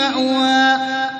مَأْوَىٰ.